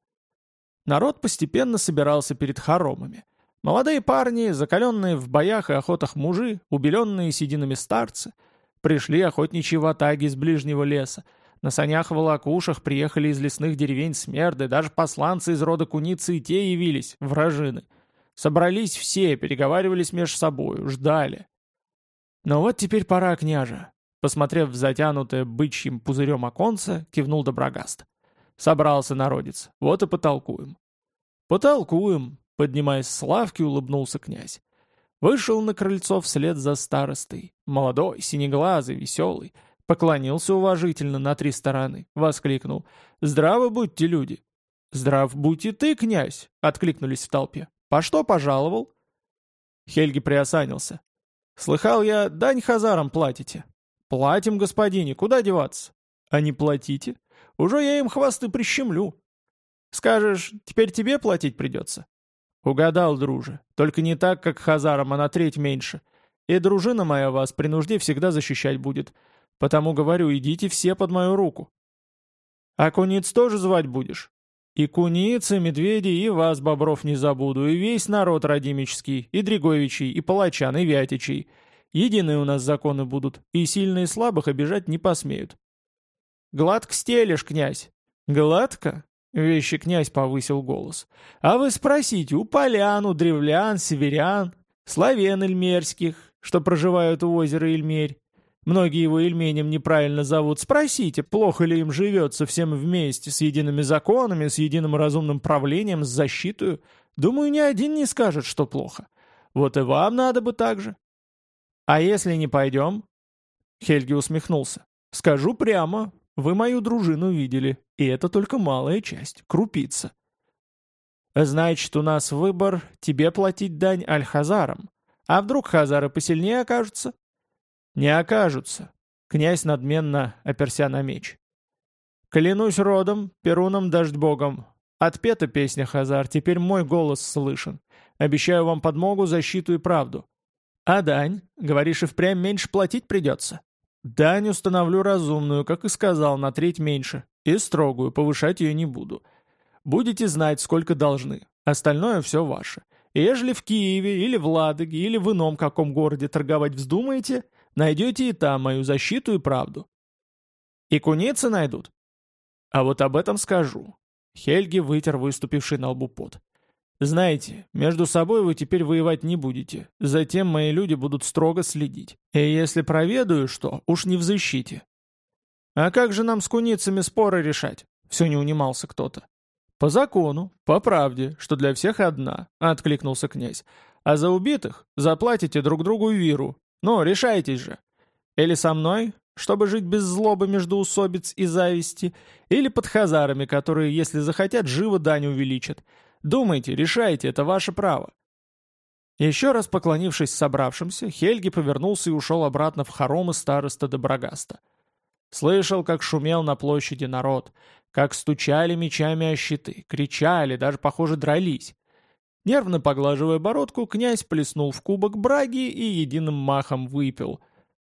Народ постепенно собирался перед хоромами. Молодые парни, закаленные в боях и охотах мужи, убеленные сединами старцы, пришли охотничьи ватаги из ближнего леса, на санях-волокушах приехали из лесных деревень смерды, даже посланцы из рода куницы и те явились, вражины. Собрались все, переговаривались между собою, ждали. Но вот теперь пора, княже. Посмотрев в затянутое бычьим пузырем оконце, кивнул Доброгаст. Собрался народец, вот и потолкуем. Потолкуем, поднимаясь с лавки, улыбнулся князь. Вышел на крыльцо вслед за старостой, молодой, синеглазый, веселый, поклонился уважительно на три стороны, воскликнул «Здравы будьте, люди!» «Здрав будь и ты, князь!» — откликнулись в толпе. «По что пожаловал?» Хельги приосанился. «Слыхал я, дань хазарам платите». «Платим, господине, куда деваться?» «А не платите?» Уже я им хвосты прищемлю. Скажешь, теперь тебе платить придется? Угадал, друже. Только не так, как Хазарам, а на треть меньше. И дружина моя вас при нужде всегда защищать будет. Потому говорю, идите все под мою руку. А куниц тоже звать будешь? И куницы, медведи, и вас, бобров, не забуду, и весь народ родимический, и Дриговичий, и Палачан, и Вятичий. Единые у нас законы будут, и сильные и слабых обижать не посмеют. «Гладко стелишь, князь». «Гладко?» — вещи князь повысил голос. «А вы спросите у полян, у древлян, северян, славян эльмерских, что проживают у озера Эльмерь. Многие его Эльменем неправильно зовут. Спросите, плохо ли им живется всем вместе, с едиными законами, с единым разумным правлением, с защитой. Думаю, ни один не скажет, что плохо. Вот и вам надо бы так же. А если не пойдем?» Хельги усмехнулся. «Скажу прямо, вы мою дружину видели, и это только малая часть, крупица. Значит, у нас выбор тебе платить дань аль-хазарам. А вдруг хазары посильнее окажутся? Не окажутся. Князь надменно оперся на меч. Клянусь родом, перуном дождь-богом. Отпета песня Хазар, теперь мой голос слышен. Обещаю вам подмогу, защиту и правду. А дань, говоришь, и впрямь меньше платить придется? Дань установлю разумную, как и сказал, на треть меньше. И строгую, повышать ее не буду. Будете знать, сколько должны. Остальное все ваше. И ежели в Киеве, или в Ладоге, или в ином каком городе торговать вздумаете, найдете и там мою защиту и правду. И куницы найдут? А вот об этом скажу. Хельги вытер выступивший на лбу пот. Знаете, между собой вы теперь воевать не будете, затем мои люди будут строго следить. И если проведаю что, уж не в защите. А как же нам с куницами споры решать? Все не унимался кто-то. По закону, по правде, что для всех одна, откликнулся князь. А за убитых заплатите друг другу виру. Ну, решайтесь же. Или со мной, чтобы жить без злобы между усобиц и зависти, или под хазарами, которые, если захотят, живо дань увеличат. Думайте, решайте, это ваше право». Еще раз поклонившись собравшимся, Хельги повернулся и ушел обратно в хоромы староста Доброгаста. Слышал, как шумел на площади народ, как стучали мечами о щиты, кричали, даже, похоже, дрались. Нервно поглаживая бородку, князь плеснул в кубок браги и единым махом выпил.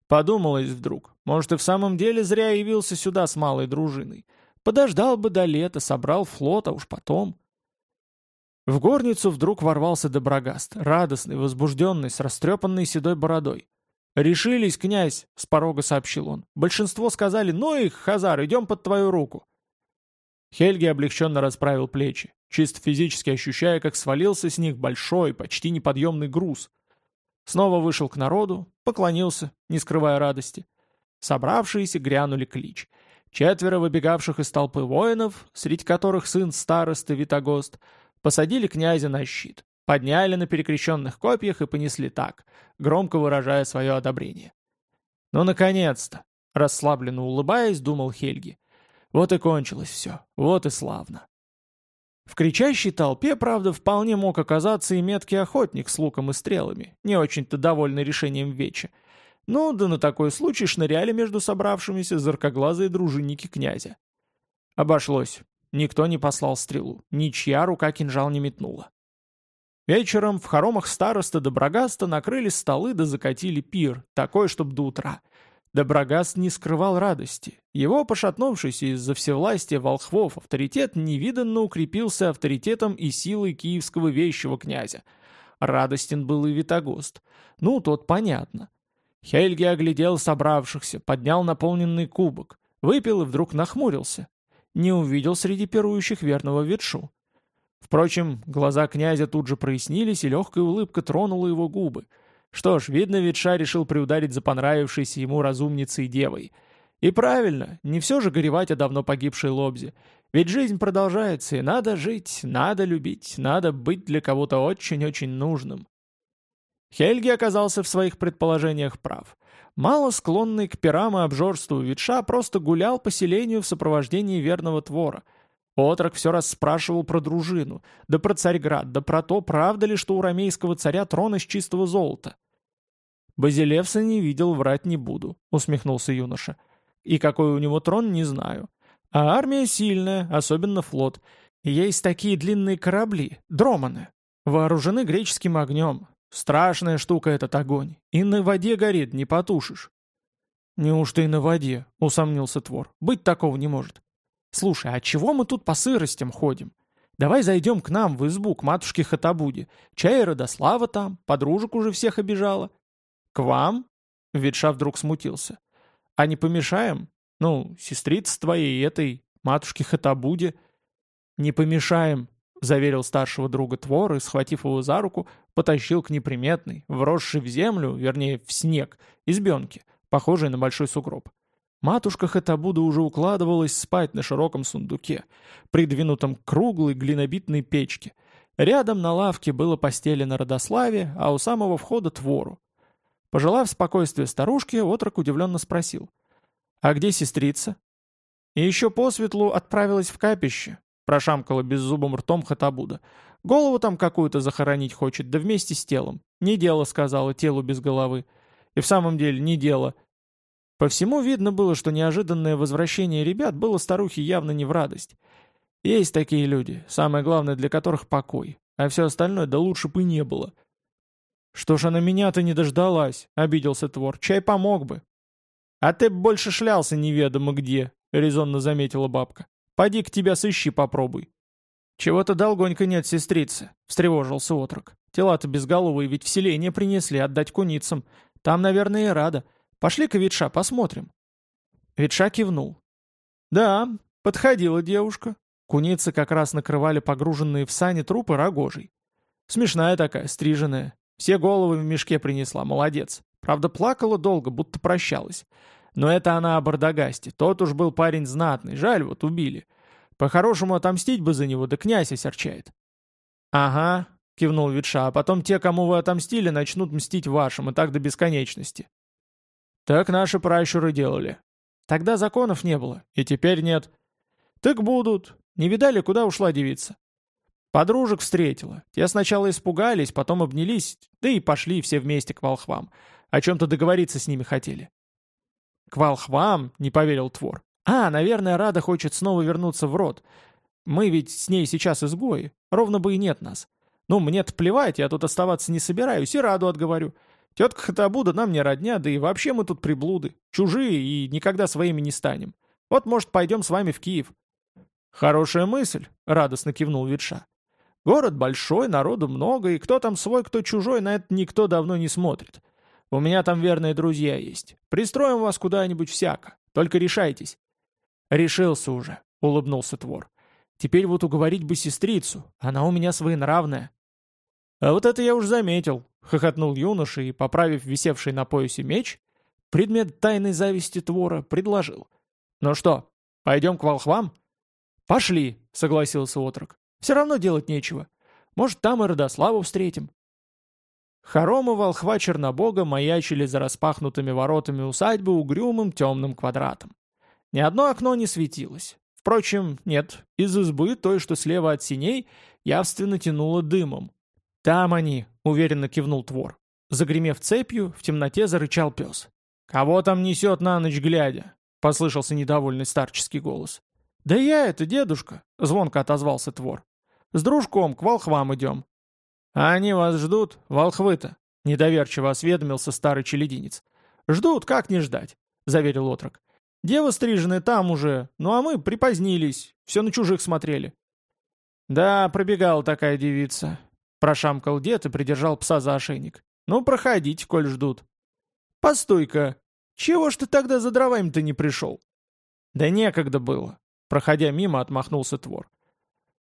Подумалось вдруг, может и в самом деле зря явился сюда с малой дружиной. Подождал бы до лета, собрал флот, а уж потом... В горницу вдруг ворвался Доброгаст, радостный, возбужденный, с растрепанной седой бородой. «Решились, князь!» — с порога сообщил он. «Большинство сказали, ну их, Хазар, идем под твою руку!» Хельги облегченно расправил плечи, чисто физически ощущая, как свалился с них большой, почти неподъемный груз. Снова вышел к народу, поклонился, не скрывая радости. Собравшиеся грянули клич. Четверо выбегавших из толпы воинов, среди которых сын старосты Витогост, Посадили князя на щит, подняли на перекрещенных копьях и понесли так, громко выражая свое одобрение. «Ну, наконец-то!» — расслабленно улыбаясь, думал Хельги. «Вот и кончилось все, вот и славно». В кричащей толпе, правда, вполне мог оказаться и меткий охотник с луком и стрелами, не очень-то довольный решением Веча. Ну, да на такой случай шныряли между собравшимися заркоглазые дружинники князя. Обошлось. Никто не послал стрелу, ничья рука кинжал не метнула. Вечером в хоромах староста Доброгаста накрыли столы да закатили пир, такой, чтоб до утра. Доброгаст не скрывал радости. Его пошатнувшийся из-за всевластия волхвов авторитет невиданно укрепился авторитетом и силой киевского вещего князя. Радостен был и Витогост. Ну, тот понятно. Хельги оглядел собравшихся, поднял наполненный кубок, выпил и вдруг нахмурился. Не увидел среди пирующих верного ветшу. Впрочем, глаза князя тут же прояснились, и легкая улыбка тронула его губы. Что ж, видно, ветша решил приударить за понравившейся ему разумницей девой. И правильно, не все же горевать о давно погибшей Лобзе. Ведь жизнь продолжается, и надо жить, надо любить, надо быть для кого-то очень-очень нужным. Хельги оказался в своих предположениях прав. Мало склонный к пирам и обжорству ветша просто гулял по селению в сопровождении верного твора. Отрок все раз спрашивал про дружину, да про Царьград, да про то, правда ли, что у ромейского царя трон из чистого золота. «Базилевса не видел, врать не буду», — усмехнулся юноша. «И какой у него трон, не знаю. А армия сильная, особенно флот. Есть такие длинные корабли, дроманы, вооружены греческим огнем, Страшная штука этот огонь. И на воде горит, не потушишь. Неужто и на воде, усомнился Твор. Быть такого не может. Слушай, а чего мы тут по сыростям ходим? Давай зайдем к нам в избу, к матушке Хатабуде. Чай Родослава там, подружек уже всех обижала. К вам? Ветша вдруг смутился. А не помешаем? Ну, сестрица твоей этой, матушке Хатабуде. Не помешаем, — заверил старшего друга Твор и, схватив его за руку, потащил к неприметной, вросшей в землю, вернее, в снег, избенке, похожей на большой сугроб. Матушка Хатабуда уже укладывалась спать на широком сундуке, придвинутом к круглой глинобитной печке. Рядом на лавке было постелено Родославе, а у самого входа Твору. Пожелав спокойствия старушке, отрок удивленно спросил. «А где сестрица?» И еще посветлу отправилась в капище, Прошамкала беззубым ртом Хатабуда. Голову там какую-то захоронить хочет, да вместе с телом. Не дело, сказала, телу без головы. И в самом деле, не дело. По всему видно было, что неожиданное возвращение ребят было старухе явно не в радость. Есть такие люди, самое главное для которых покой, а все остальное да лучше бы не было. «Что ж она меня-то не дождалась?» — обиделся Твор. «Чай помог бы». «А ты больше шлялся неведомо где», — резонно заметила бабка. Поди к тебя сыщи попробуй». «Чего-то долгонько нет, сестрицы», — встревожился отрок. «Тела-то безголовые ведь в селение принесли отдать куницам. Там, наверное, и рада. Пошли-ка, Ветша, посмотрим». Ветша кивнул. «Да, подходила девушка. Куницы как раз накрывали погруженные в сани трупы рогожей. Смешная такая, стриженная. Все головы в мешке принесла, молодец. Правда, плакала долго, будто прощалась. Но это она о Бардагасте. Тот уж был парень знатный, жаль, вот убили. По-хорошему отомстить бы за него, да князь осерчает. «Ага», — кивнул Ветша, — «а потом те, кому вы отомстили, начнут мстить вашим, и так до бесконечности». «Так наши пращуры делали. Тогда законов не было, и теперь нет». «Так будут. Не видали, куда ушла девица?» Подружек встретила. Те сначала испугались, потом обнялись, да и пошли все вместе к волхвам. О чем-то договориться с ними хотели. «К волхвам?» — не поверил Твор. «А, наверное, Рада хочет снова вернуться в род. Мы ведь с ней сейчас изгои. Ровно бы и нет нас. Ну, мне-то плевать, я тут оставаться не собираюсь и Раду отговорю. Тетка Хатабуда нам не родня, да и вообще мы тут приблуды. Чужие и никогда своими не станем. Вот, может, пойдем с вами в Киев». «Хорошая мысль», — радостно кивнул Ветша. «Город большой, народу много, и кто там свой, кто чужой, на это никто давно не смотрит. У меня там верные друзья есть. Пристроим вас куда-нибудь всяко. Только решайтесь». «Решился уже», — улыбнулся Твор. «Теперь вот уговорить бы сестрицу. Она у меня своенравная». «А вот это я уж заметил», — хохотнул юноша и, поправив висевший на поясе меч, предмет тайной зависти Твора предложил. «Ну что, пойдем к волхвам?» «Пошли», — согласился отрок. «Все равно делать нечего. Может, там и Родославу встретим. Хоромы волхва Чернобога маячили за распахнутыми воротами усадьбы угрюмым темным квадратом. Ни одно окно не светилось. Впрочем, нет, из избы той, что слева от синей, явственно тянуло дымом. «Там они», — уверенно кивнул Твор. Загремев цепью, в темноте зарычал пес. «Кого там несет на ночь глядя?» — послышался недовольный старческий голос. «Да я это, дедушка!» — звонко отозвался Твор. «С дружком к волхвам идем». «А они вас ждут, волхвы-то?» — недоверчиво осведомился старый челединец. «Ждут, как не ждать?» — заверил отрок. «Дева стрижены там уже, ну а мы припозднились, все на чужих смотрели». «Да, пробегала такая девица», — прошамкал дед и придержал пса за ошейник. «Ну, проходите, коль ждут». «Постой-ка! Чего ж ты тогда за дровами-то не пришел?» «Да некогда было», — проходя мимо, отмахнулся Твор.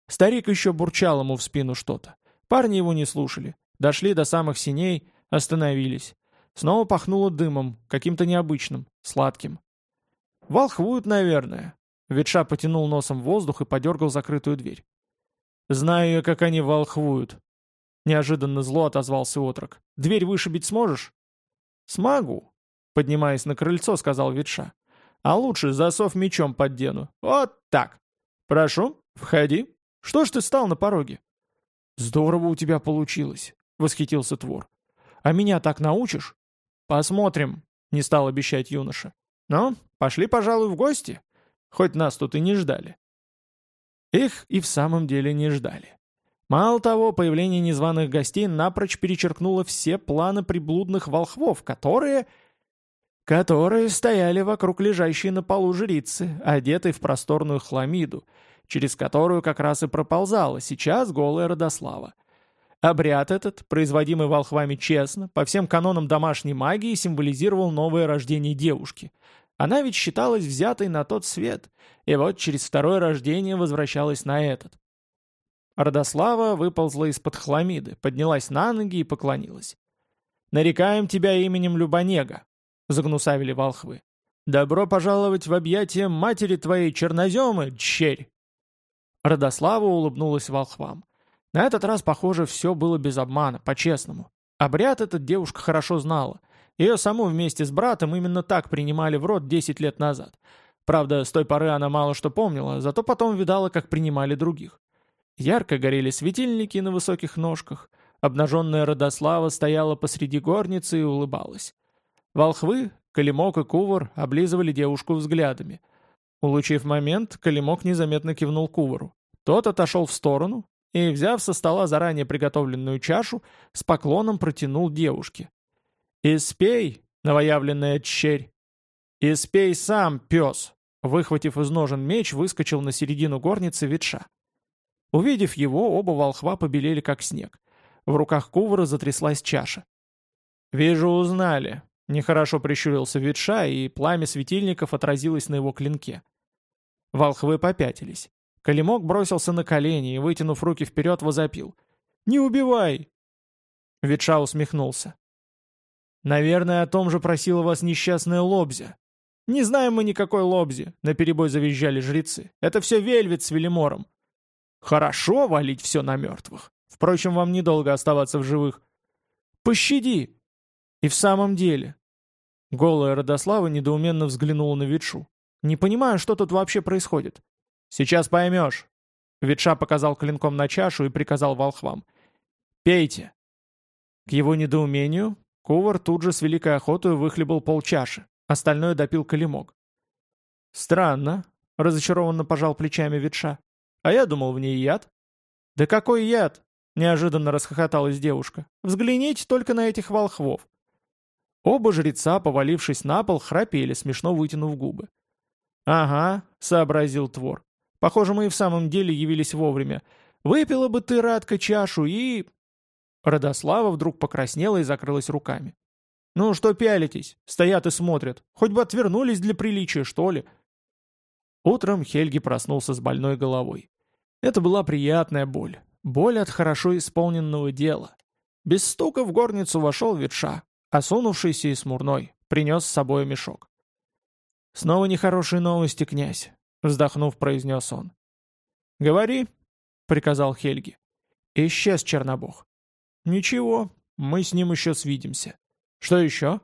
Старик еще бурчал ему в спину что-то. Парни его не слушали. Дошли до самых синей, остановились. Снова пахнуло дымом, каким-то необычным, сладким. «Волхвуют, наверное». Ветша потянул носом воздух и подергал закрытую дверь. «Знаю я, как они волхвуют». Неожиданно зло отозвался отрок. «Дверь вышибить сможешь?» «Смогу», — поднимаясь на крыльцо, сказал Ветша. «А лучше засов мечом поддену. Вот так. Прошу, входи. Что ж ты стал на пороге?» «Здорово у тебя получилось», — восхитился Твор. «А меня так научишь?» «Посмотрим», — не стал обещать юноша. «Ну, пошли, пожалуй, в гости. Хоть нас тут и не ждали». Их и в самом деле не ждали. Мало того, появление незваных гостей напрочь перечеркнуло все планы приблудных волхвов, которые... которые стояли вокруг лежащей на полу жрицы, одетой в просторную хламиду, через которую как раз и проползала сейчас голая Родослава. Обряд этот, производимый волхвами честно, по всем канонам домашней магии, символизировал новое рождение девушки. Она ведь считалась взятой на тот свет, и вот через второе рождение возвращалась на этот. Родослава выползла из-под хламиды, поднялась на ноги и поклонилась. «Нарекаем тебя именем Любонега», — загнусавили волхвы. «Добро пожаловать в объятия матери твоей черноземы, черь!» Родослава улыбнулась волхвам. На этот раз, похоже, все было без обмана, по-честному. Обряд этот девушка хорошо знала. Ее саму вместе с братом именно так принимали в рот 10 лет назад. Правда, с той поры она мало что помнила, зато потом видала, как принимали других. Ярко горели светильники на высоких ножках. Обнаженная Родослава стояла посреди горницы и улыбалась. Волхвы, Калимок и Кувар облизывали девушку взглядами. Улучив момент, Калимок незаметно кивнул Кувару. Тот отошел в сторону и, взяв со стола заранее приготовленную чашу, с поклоном протянул девушке. «Испей, новоявленная черь!» «Испей сам, пес!» Выхватив из ножен меч, выскочил на середину горницы ветша. Увидев его, оба волхва побелели как снег. В руках Кувара затряслась чаша. «Вижу, узнали», — нехорошо прищурился ветша, и пламя светильников отразилось на его клинке. Волхвы попятились. Калимок бросился на колени и, вытянув руки вперед, возопил. «Не убивай!» Ветша усмехнулся. «Наверное, о том же просила вас несчастная Лобзя». «Не знаем мы никакой Лобзи», — наперебой завизжали жрецы. «Это все Вельвет с Велимором». Хорошо валить все на мертвых. Впрочем, вам недолго оставаться в живых. Пощади! И в самом деле... Голая Родослава недоуменно взглянула на Ветшу. «Не понимаю, что тут вообще происходит». «Сейчас поймешь». Ветша показал клинком на чашу и приказал волхвам. «Пейте». К его недоумению, Кувар тут же с великой охотой выхлебал полчаши, остальное допил колемок. «Странно», — разочарованно пожал плечами Ветша. А я думал, в ней яд. Да какой яд? Неожиданно расхохоталась девушка. Взгляните только на этих волхвов. Оба жреца, повалившись на пол, храпели, смешно вытянув губы. «Ага», — сообразил Твор. «Похоже, мы и в самом деле явились вовремя. Выпила бы ты, Радка, чашу и...» Родослава вдруг покраснела и закрылась руками. «Ну что пялитесь? Стоят и смотрят. Хоть бы отвернулись для приличия, что ли?» Утром Хельги проснулся с больной головой. Это была приятная боль. Боль от хорошо исполненного дела. Без стука в горницу вошел ветша, осунувшийся и смурной, принес с собой мешок. «Снова нехорошие новости, князь», — вздохнув, произнес он. «Говори», — приказал Хельги. Исчез Чернобог. «Ничего, мы с ним еще свидимся. Что еще?»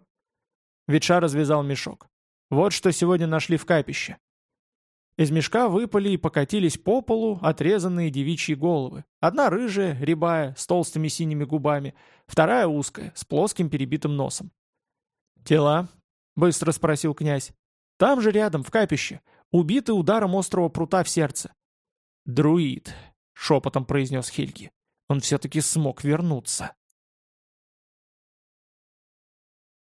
Ветша развязал мешок. «Вот что сегодня нашли в капище». Из мешка выпали и покатились по полу отрезанные девичьи головы. Одна рыжая, рябая, с толстыми синими губами, вторая узкая, с плоским перебитым носом. «Тела?» — быстро спросил князь. «Там же рядом, в капище. Убиты ударом острого прута в сердце». «Друид», — шепотом произнес Хельги. «Он все-таки смог вернуться».